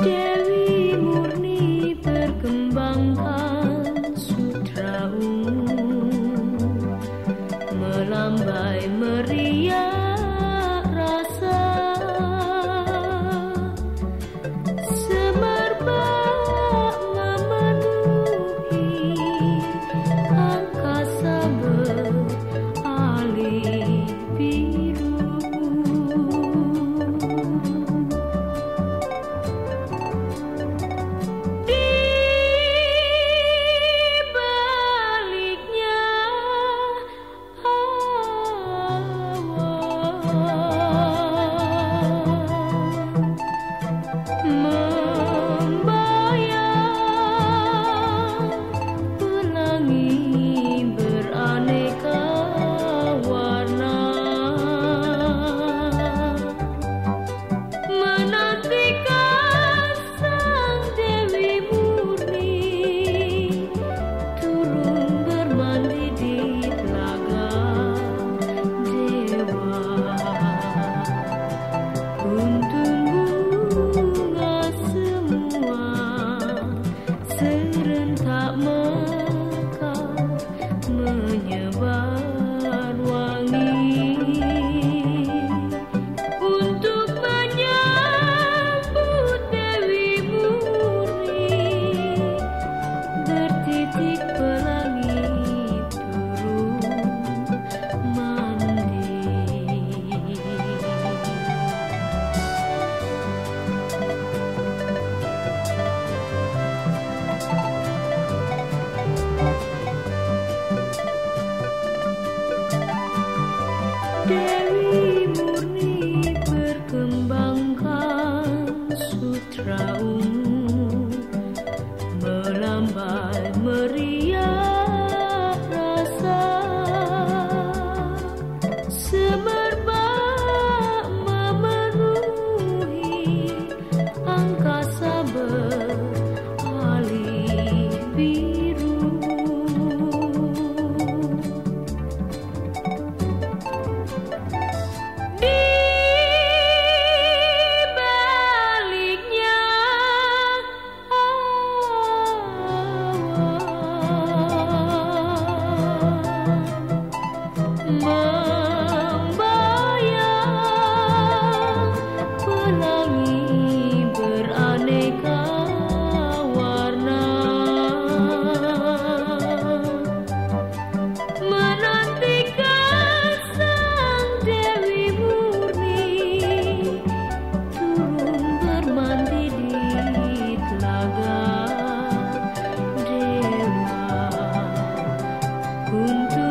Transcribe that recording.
Dewi murni berkembangkan sutra ungu melambai meri My Dewi murni berkembangkan sutra umum. untuk